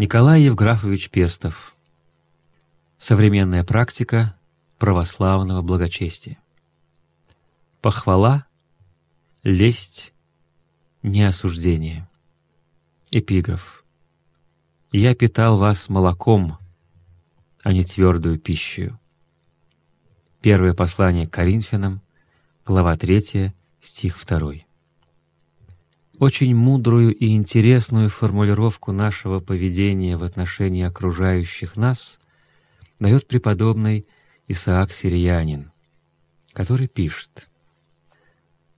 Николай Евграфович Пестов. Современная практика православного благочестия. Похвала, лесть, неосуждение. Эпиграф. «Я питал вас молоком, а не твердую пищу». Первое послание к Коринфянам, глава 3, стих 2 очень мудрую и интересную формулировку нашего поведения в отношении окружающих нас дает преподобный Исаак Сириянин, который пишет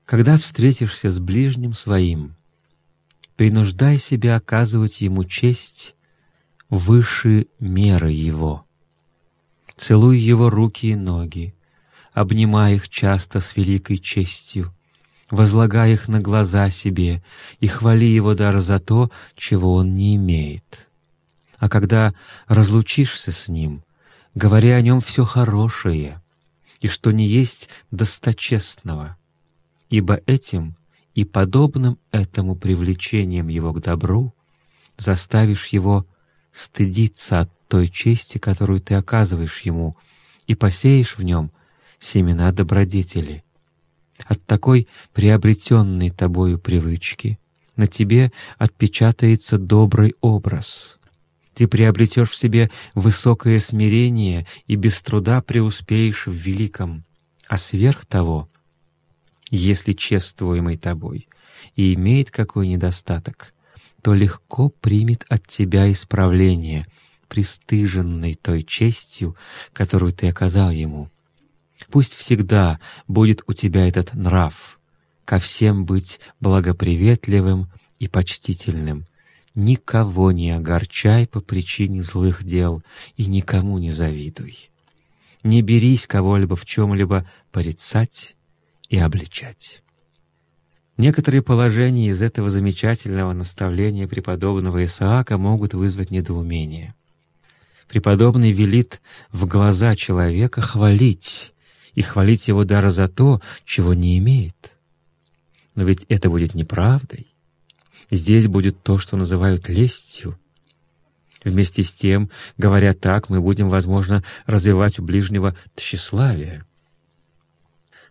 «Когда встретишься с ближним своим, принуждай себя оказывать ему честь выше меры его. Целуй его руки и ноги, обнимай их часто с великой честью, возлагай их на глаза себе и хвали его даже за то, чего он не имеет. А когда разлучишься с ним, говори о нем все хорошее, и что не есть досточестного, ибо этим и подобным этому привлечением его к добру заставишь его стыдиться от той чести, которую ты оказываешь ему, и посеешь в нем семена добродетели — от такой приобретенной тобою привычки на тебе отпечатается добрый образ. Ты приобретешь в себе высокое смирение и без труда преуспеешь в великом. А сверх того, если чествуемый тобой и имеет какой недостаток, то легко примет от тебя исправление, пристыженной той честью, которую ты оказал ему — Пусть всегда будет у тебя этот нрав, ко всем быть благоприветливым и почтительным. Никого не огорчай по причине злых дел и никому не завидуй. Не берись кого-либо в чем-либо порицать и обличать. Некоторые положения из этого замечательного наставления преподобного Исаака могут вызвать недоумение. Преподобный велит в глаза человека хвалить, и хвалить его даже за то, чего не имеет. Но ведь это будет неправдой. Здесь будет то, что называют лестью. Вместе с тем, говоря так, мы будем, возможно, развивать у ближнего тщеславие.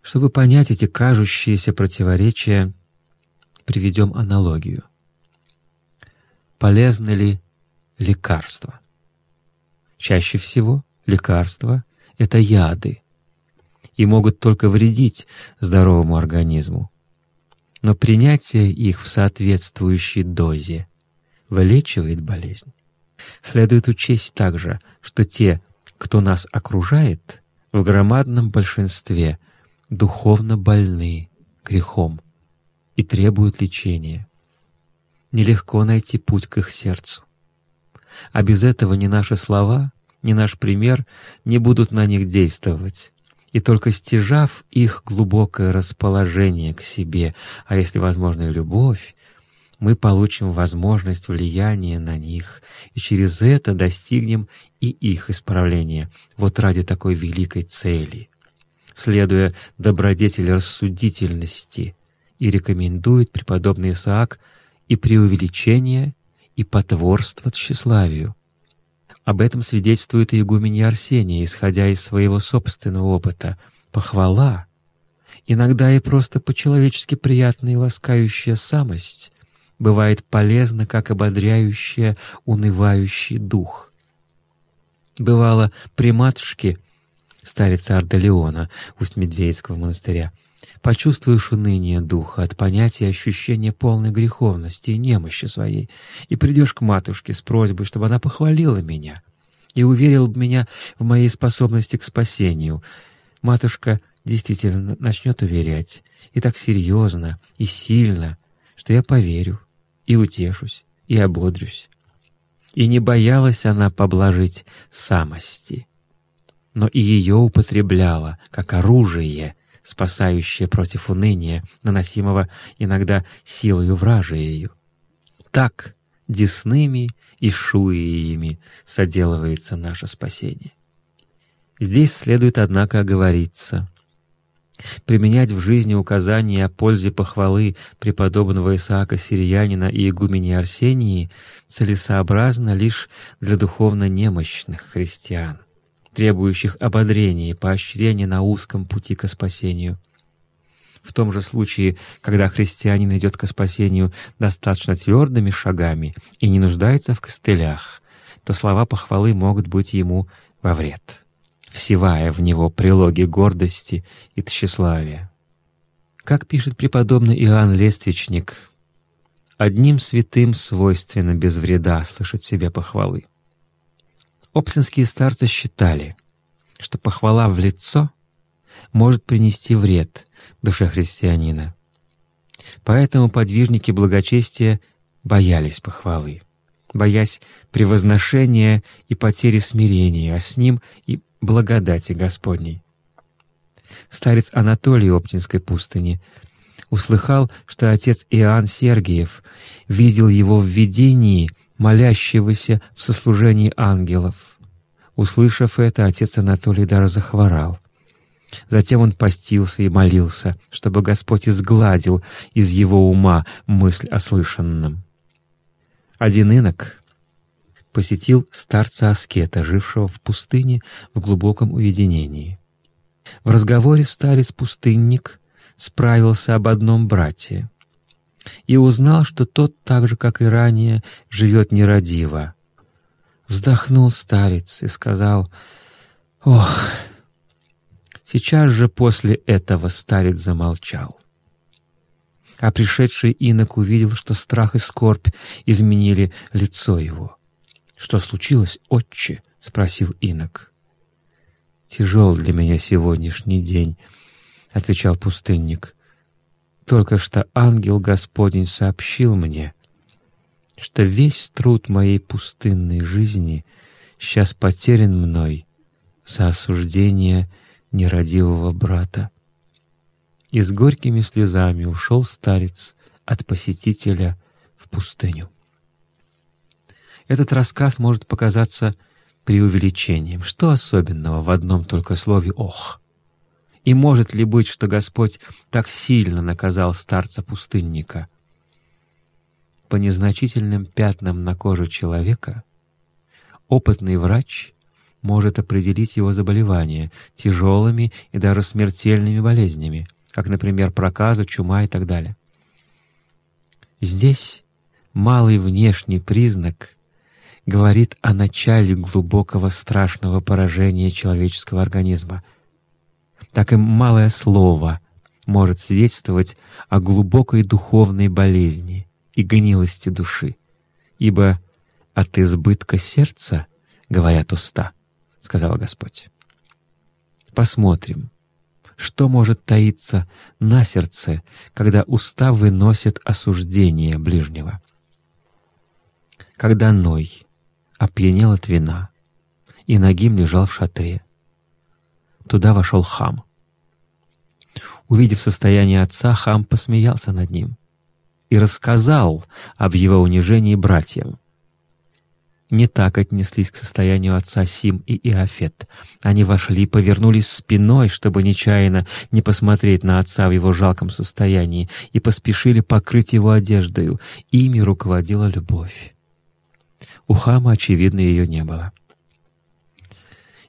Чтобы понять эти кажущиеся противоречия, приведем аналогию. Полезны ли лекарства? Чаще всего лекарства — это яды, и могут только вредить здоровому организму. Но принятие их в соответствующей дозе вылечивает болезнь. Следует учесть также, что те, кто нас окружает, в громадном большинстве духовно больны грехом и требуют лечения. Нелегко найти путь к их сердцу. А без этого ни наши слова, ни наш пример не будут на них действовать и только стяжав их глубокое расположение к себе, а если возможно и любовь, мы получим возможность влияния на них, и через это достигнем и их исправления, вот ради такой великой цели, следуя добродетели рассудительности, и рекомендует преподобный Исаак и преувеличение, и потворство тщеславию, об этом свидетельствует и игуменья Арсения, исходя из своего собственного опыта. Похвала, иногда и просто по-человечески приятная и ласкающая самость, бывает полезна, как ободряющая унывающий дух. Бывало, при матушке, старица Ардалеона, усть Медведского монастыря, почувствуешь уныние духа от понятия и ощущения полной греховности и немощи своей, и придешь к матушке с просьбой, чтобы она похвалила меня и уверила меня в моей способности к спасению. Матушка действительно начнет уверять, и так серьезно и сильно, что я поверю и утешусь и ободрюсь. И не боялась она поблажить самости, но и ее употребляла как оружие — спасающее против уныния, наносимого иногда силою вражиею. Так десными и шуиями соделывается наше спасение. Здесь следует, однако, оговориться. Применять в жизни указания о пользе похвалы преподобного Исаака Сириянина и игумени Арсении целесообразно лишь для духовно немощных христиан, требующих ободрения и поощрения на узком пути к спасению. В том же случае, когда христианин идет к спасению достаточно твердыми шагами и не нуждается в костылях, то слова похвалы могут быть ему во вред всевая в него прилоги гордости и тщеславия. Как пишет преподобный Иоанн Лествичник, «Одним святым свойственно без вреда слышать себе похвалы». Оптинские старцы считали, что похвала в лицо может принести вред душе христианина. Поэтому подвижники благочестия боялись похвалы, боясь превозношения и потери смирения, а с ним и благодати Господней. Старец Анатолий Оптинской пустыни услыхал, что отец Иоанн Сергиев видел его в видении, молящегося в сослужении ангелов. Услышав это, отец Анатолий даже захворал. Затем он постился и молился, чтобы Господь изгладил из его ума мысль о слышанном. Один инок, посетил старца-аскета, жившего в пустыне в глубоком уединении. В разговоре старец-пустынник справился об одном брате и узнал, что тот, так же, как и ранее, живет нерадиво. Вздохнул старец и сказал «Ох!» Сейчас же после этого старец замолчал. А пришедший инок увидел, что страх и скорбь изменили лицо его — «Что случилось, отче?» — спросил инок. «Тяжел для меня сегодняшний день», — отвечал пустынник. «Только что ангел Господень сообщил мне, что весь труд моей пустынной жизни сейчас потерян мной за осуждение нерадивого брата». И с горькими слезами ушел старец от посетителя в пустыню. Этот рассказ может показаться преувеличением. Что особенного в одном только слове «ох»? И может ли быть, что Господь так сильно наказал старца-пустынника? По незначительным пятнам на коже человека опытный врач может определить его заболевания тяжелыми и даже смертельными болезнями, как, например, проказа, чума и так далее. Здесь малый внешний признак говорит о начале глубокого страшного поражения человеческого организма. Так и малое слово может свидетельствовать о глубокой духовной болезни и гнилости души, ибо от избытка сердца говорят уста, — сказал Господь. Посмотрим, что может таиться на сердце, когда уста выносят осуждение ближнего. Когда Ной опьянел от вина, и Нагим лежал в шатре. Туда вошел хам. Увидев состояние отца, хам посмеялся над ним и рассказал об его унижении братьям. Не так отнеслись к состоянию отца Сим и Иофет. Они вошли, повернулись спиной, чтобы нечаянно не посмотреть на отца в его жалком состоянии, и поспешили покрыть его одеждою. Ими руководила любовь. У Хама, очевидно, ее не было.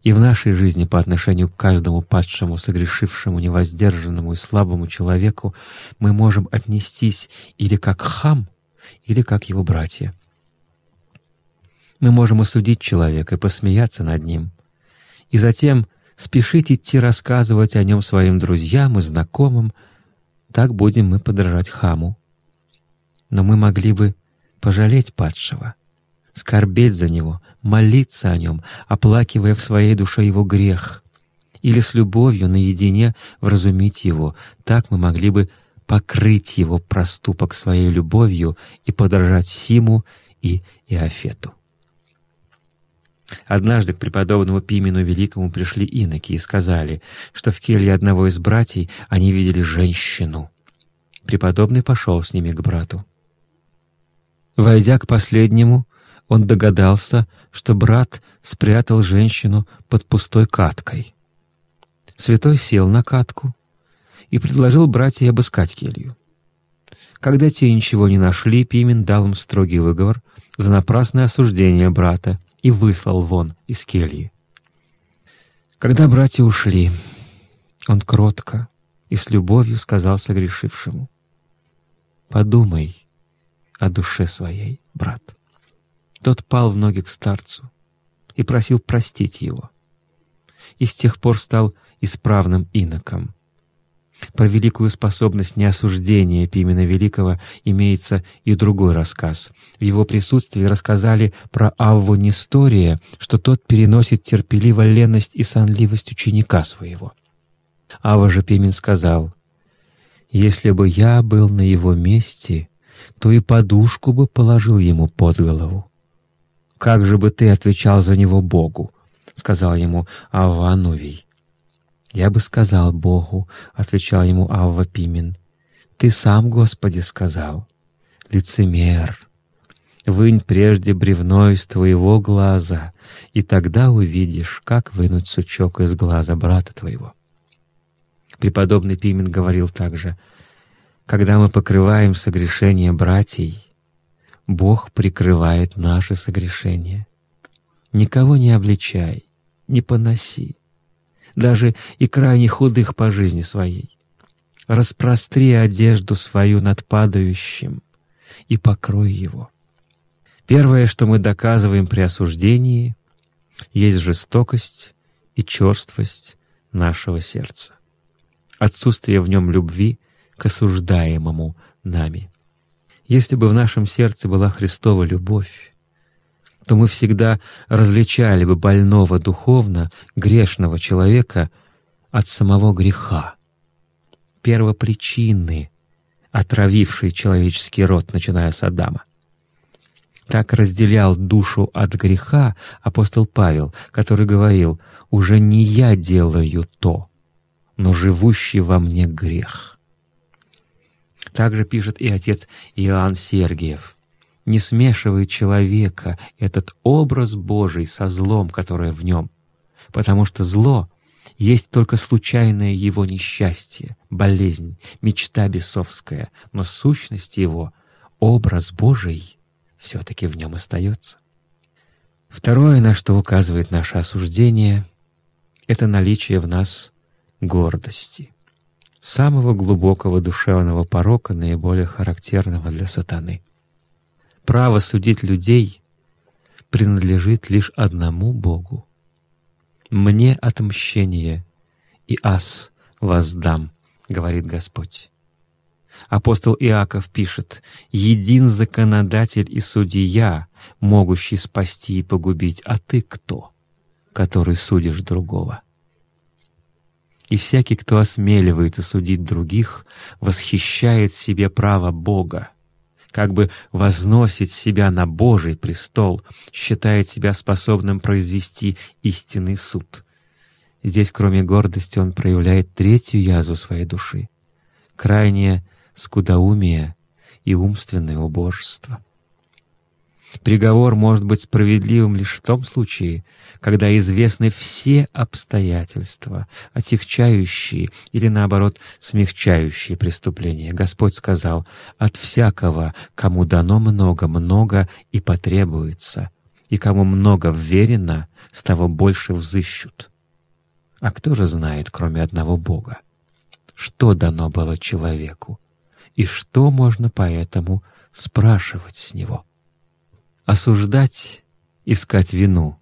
И в нашей жизни по отношению к каждому падшему, согрешившему, невоздержанному и слабому человеку мы можем отнестись или как Хам, или как его братья. Мы можем осудить человека и посмеяться над ним, и затем спешить идти рассказывать о нем своим друзьям и знакомым, так будем мы подражать Хаму. Но мы могли бы пожалеть падшего — скорбеть за него, молиться о нем, оплакивая в своей душе его грех, или с любовью наедине вразумить его. Так мы могли бы покрыть его проступок своей любовью и подражать Симу и Иофету. Однажды к преподобному Пимену Великому пришли иноки и сказали, что в келье одного из братьев они видели женщину. Преподобный пошел с ними к брату. Войдя к последнему, он догадался, что брат спрятал женщину под пустой каткой. Святой сел на катку, и предложил братья обыскать келью. Когда те ничего не нашли, Пимен дал им строгий выговор за напрасное осуждение брата и выслал вон из кельи. Когда братья ушли, он кротко и с любовью сказал согрешившему, «Подумай о душе своей, брат». Тот пал в ноги к старцу и просил простить его. И с тех пор стал исправным иноком. Про великую способность неосуждения Пимена Великого имеется и другой рассказ. В его присутствии рассказали про Авву Нестория, что тот переносит терпеливо леность и сонливость ученика своего. Ава же Пимен сказал, «Если бы я был на его месте, то и подушку бы положил ему под голову. «Как же бы ты отвечал за него Богу?» — сказал ему Авва Анувий. «Я бы сказал Богу», — отвечал ему Авва Пимен. «Ты сам, Господи, сказал. Лицемер, вынь прежде бревно из твоего глаза, и тогда увидишь, как вынуть сучок из глаза брата твоего». Преподобный Пимен говорил также, «Когда мы покрываем согрешения братьей, Бог прикрывает наши согрешения. Никого не обличай, не поноси, даже и крайне худых по жизни своей. Распростри одежду свою над падающим и покрой его. Первое, что мы доказываем при осуждении, есть жестокость и черствость нашего сердца, отсутствие в нем любви к осуждаемому нами. Если бы в нашем сердце была Христова любовь, то мы всегда различали бы больного духовно, грешного человека от самого греха, первопричины, отравившей человеческий род, начиная с Адама. Так разделял душу от греха апостол Павел, который говорил «Уже не я делаю то, но живущий во мне грех». Также пишет и отец Иоанн Сергиев. «Не смешивай человека, этот образ Божий, со злом, которое в нем, потому что зло есть только случайное его несчастье, болезнь, мечта бесовская, но сущность его, образ Божий, все-таки в нем остается. Второе, на что указывает наше осуждение, это наличие в нас гордости самого глубокого душевного порока, наиболее характерного для сатаны. Право судить людей принадлежит лишь одному Богу. «Мне отмщение, и ас воздам», — говорит Господь. Апостол Иаков пишет, «Един законодатель и судья, могущий спасти и погубить, а ты кто, который судишь другого?» И всякий, кто осмеливается судить других, восхищает себе право Бога, как бы возносит себя на Божий престол, считает себя способным произвести истинный суд. Здесь, кроме гордости, он проявляет третью язву своей души — крайнее скудоумие и умственное убожество. Приговор может быть справедливым лишь в том случае, когда известны все обстоятельства, отягчающие или, наоборот, смягчающие преступления. Господь сказал, «От всякого, кому дано много, много и потребуется, и кому много вверено, с того больше взыщут». А кто же знает, кроме одного Бога? Что дано было человеку? И что можно поэтому спрашивать с него? Осуждать, искать вину,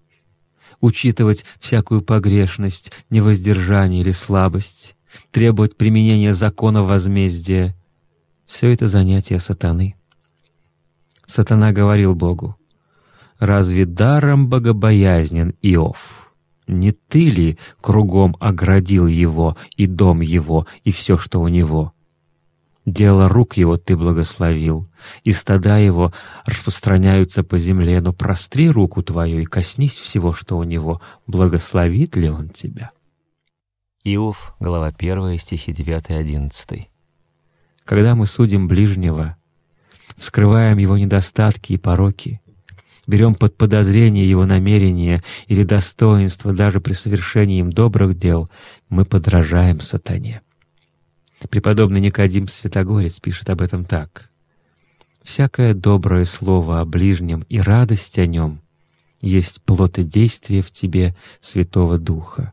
учитывать всякую погрешность, невоздержание или слабость, требовать применения закона возмездия — все это занятие сатаны. Сатана говорил Богу, «Разве даром богобоязнен Иов? Не ты ли кругом оградил его и дом его и все, что у него?» Дело рук его ты благословил, и стада его распространяются по земле, но простри руку твою и коснись всего, что у него, благословит ли он тебя?» Иов, глава 1, стихи 9-11. Когда мы судим ближнего, вскрываем его недостатки и пороки, берем под подозрение его намерения или достоинства даже при совершении им добрых дел, мы подражаем сатане. Преподобный Никодим Святогорец пишет об этом так. «Всякое доброе слово о ближнем и радость о нем есть плод и действие в тебе Святого Духа.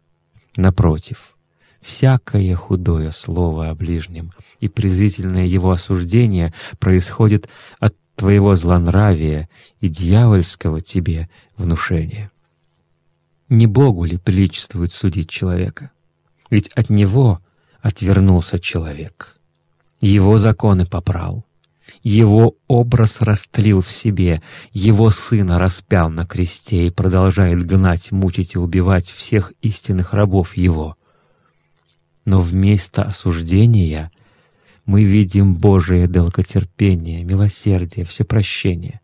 Напротив, всякое худое слово о ближнем и презрительное его осуждение происходит от твоего злонравия и дьявольского тебе внушения. Не Богу ли приличествует судить человека? Ведь от Него отвернулся человек. Его законы попрал, Его образ растлил в себе, Его Сына распял на кресте и продолжает гнать, мучить и убивать всех истинных рабов Его. Но вместо осуждения мы видим Божие долготерпение, милосердие, всепрощение.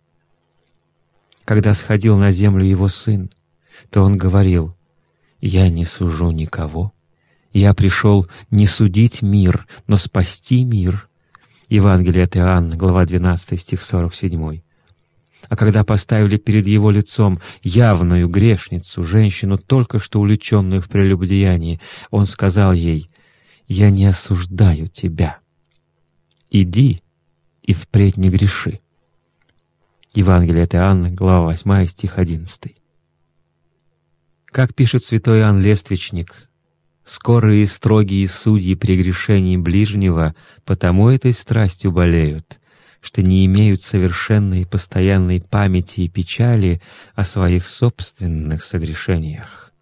Когда сходил на землю Его Сын, то Он говорил, «Я не сужу никого, я пришел не судить мир, но спасти мир». Евангелие от Иоанна, глава 12, стих 47. А когда поставили перед его лицом явную грешницу, женщину, только что увлеченную в прелюбодеянии, он сказал ей, «Я не осуждаю тебя» иди и впредь не греши». Евангелие от Иоанна, глава 8, стих 11. Как пишет святой Иоанн Лествичник, «Скорые и строгие судьи при грешении ближнего потому этой страстью болеют, что не имеют совершенной постоянной памяти и печали о своих собственных согрешениях.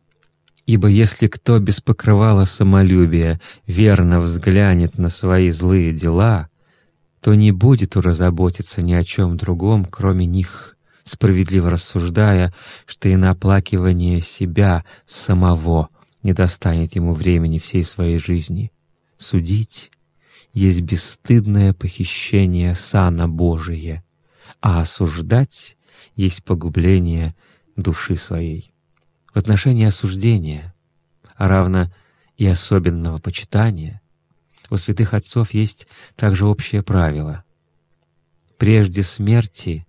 Ибо если кто без покрывала самолюбия верно взглянет на свои злые дела, то не будет ура заботиться ни о чем другом, кроме них, справедливо рассуждая, что и на оплакивание себя самого не достанет ему времени всей своей жизни. Судить есть бесстыдное похищение сана Божие, а осуждать есть погубление души своей. В отношении осуждения, а равно и особенного почитания, у святых отцов есть также общее правило. Прежде смерти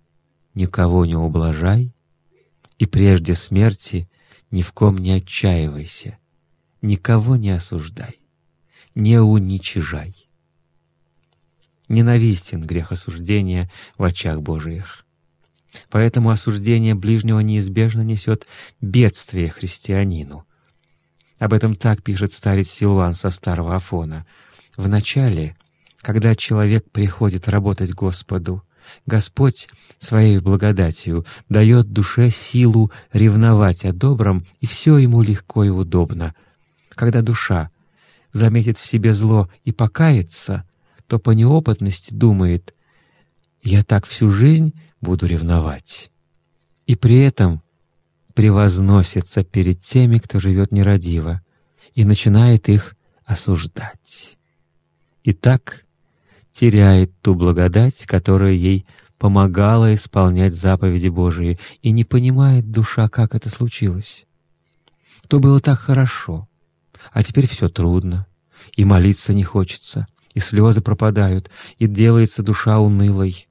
никого не ублажай, и прежде смерти ни в ком не отчаивайся, никого не осуждай, не уничижай. Ненавистен грех осуждения в очах Божиих. Поэтому осуждение ближнего неизбежно несет бедствие христианину. Об этом так пишет старец Силуан со Старого Афона — Вначале, когда человек приходит работать Господу, Господь Своей благодатью дает душе силу ревновать о добром, и все ему легко и удобно. Когда душа заметит в себе зло и покается, то по неопытности думает «я так всю жизнь буду ревновать». И при этом превозносится перед теми, кто живет нерадиво, и начинает их осуждать и так теряет ту благодать, которая ей помогала исполнять заповеди Божии, и не понимает душа, как это случилось. То было так хорошо, а теперь все трудно, и молиться не хочется, и слезы пропадают, и делается душа унылой.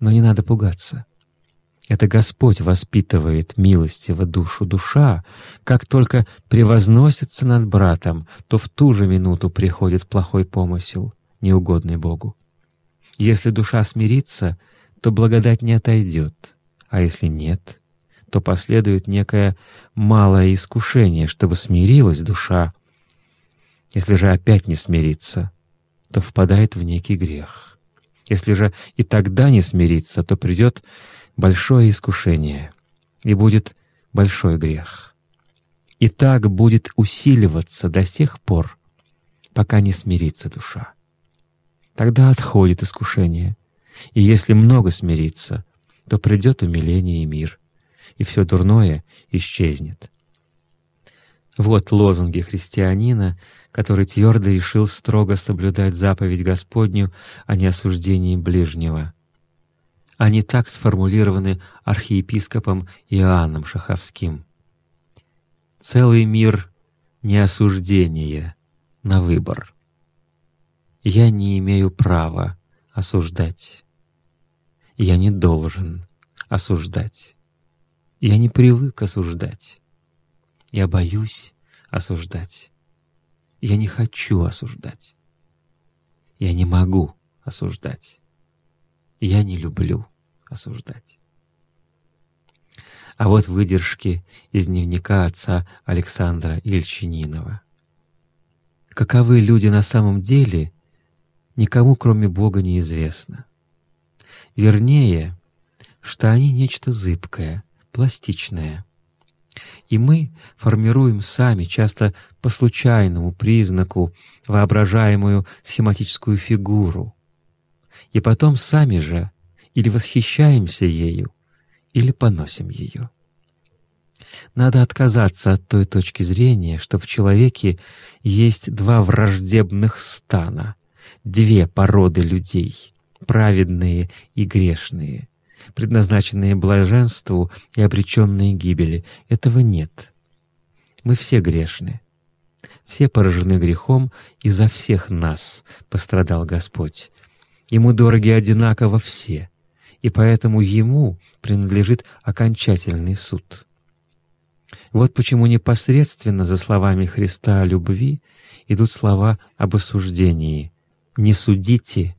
Но не надо пугаться. Это Господь воспитывает милостиво душу. Душа, как только превозносится над братом, то в ту же минуту приходит плохой помысел, неугодный Богу. Если душа смирится, то благодать не отойдет, а если нет, то последует некое малое искушение, чтобы смирилась душа. Если же опять не смирится, то впадает в некий грех. Если же и тогда не смирится, то придет большое искушение, и будет большой грех. И так будет усиливаться до тех пор, пока не смирится душа. Тогда отходит искушение, и если много смирится, то придет умиление и мир, и все дурное исчезнет. Вот лозунги христианина, который твердо решил строго соблюдать заповедь Господню о неосуждении ближнего — они так сформулированы архиепископом Иоанном Шаховским. «Целый мир — не осуждение, на выбор. Я не имею права осуждать. Я не должен осуждать. Я не привык осуждать. Я боюсь осуждать. Я не хочу осуждать. Я не могу осуждать. Я не люблю осуждать. А вот выдержки из дневника отца Александра Ильчининова. Каковы люди на самом деле, никому кроме Бога неизвестно. Вернее, что они нечто зыбкое, пластичное. И мы формируем сами, часто по случайному признаку, воображаемую схематическую фигуру. И потом сами же или восхищаемся ею, или поносим ее. Надо отказаться от той точки зрения, что в человеке есть два враждебных стана, две породы людей — праведные и грешные, предназначенные блаженству и обреченные гибели. Этого нет. Мы все грешны. Все поражены грехом, и за всех нас пострадал Господь. Ему дороги одинаково все — и поэтому ему принадлежит окончательный суд. Вот почему непосредственно за словами Христа о любви идут слова об осуждении. «Не судите,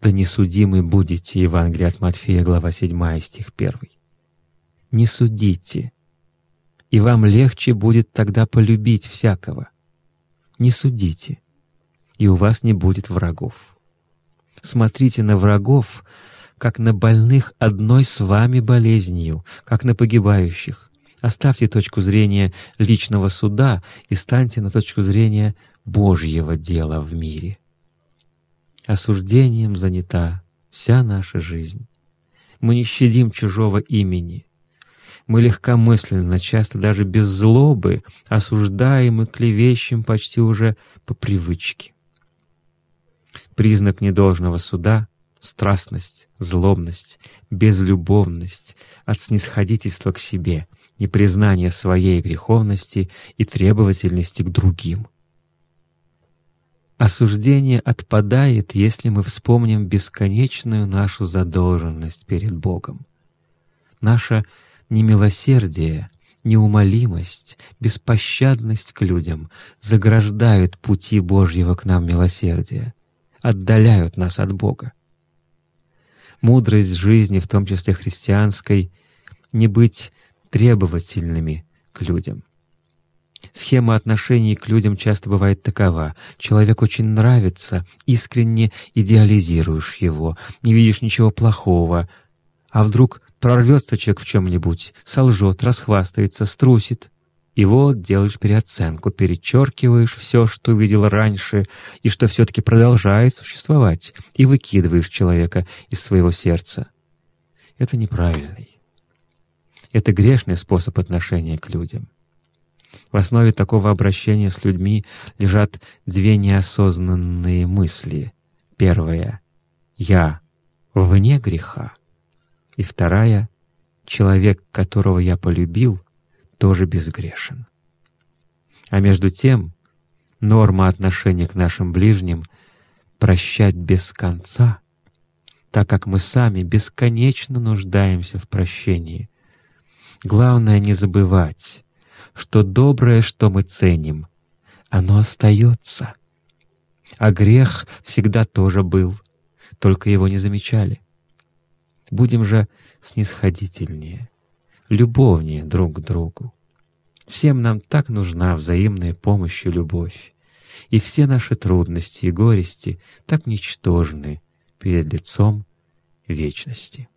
да не судимы будете» Евангелие от Матфея, глава 7, стих 1. «Не судите, и вам легче будет тогда полюбить всякого. Не судите, и у вас не будет врагов. Смотрите на врагов, как на больных одной с вами болезнью, как на погибающих. Оставьте точку зрения личного суда и станьте на точку зрения Божьего дела в мире. Осуждением занята вся наша жизнь. Мы не щадим чужого имени. Мы легкомысленно, часто даже без злобы, осуждаем и клевещем почти уже по привычке. Признак недолжного суда страстность, злобность, безлюбовность, от снисходительства к себе, непризнание своей греховности и требовательности к другим. Осуждение отпадает, если мы вспомним бесконечную нашу задолженность перед Богом. Наша немилосердие, неумолимость, беспощадность к людям заграждают пути Божьего к нам милосердия, отдаляют нас от Бога мудрость жизни, в том числе христианской, не быть требовательными к людям. Схема отношений к людям часто бывает такова. Человек очень нравится, искренне идеализируешь его, не видишь ничего плохого, а вдруг прорвется человек в чем-нибудь, солжет, расхвастается, струсит. И вот делаешь переоценку, перечеркиваешь все, что видел раньше, и что все-таки продолжает существовать, и выкидываешь человека из своего сердца. Это неправильный. Это грешный способ отношения к людям. В основе такого обращения с людьми лежат две неосознанные мысли. Первая — «я вне греха», и вторая — «человек, которого я полюбил, тоже безгрешен. А между тем, норма отношения к нашим ближним — прощать без конца, так как мы сами бесконечно нуждаемся в прощении. Главное не забывать, что доброе, что мы ценим, оно остается. А грех всегда тоже был, только его не замечали. Будем же снисходительнее, любовнее друг к другу. Всем нам так нужна взаимная помощь и любовь, и все наши трудности и горести так ничтожны перед лицом вечности.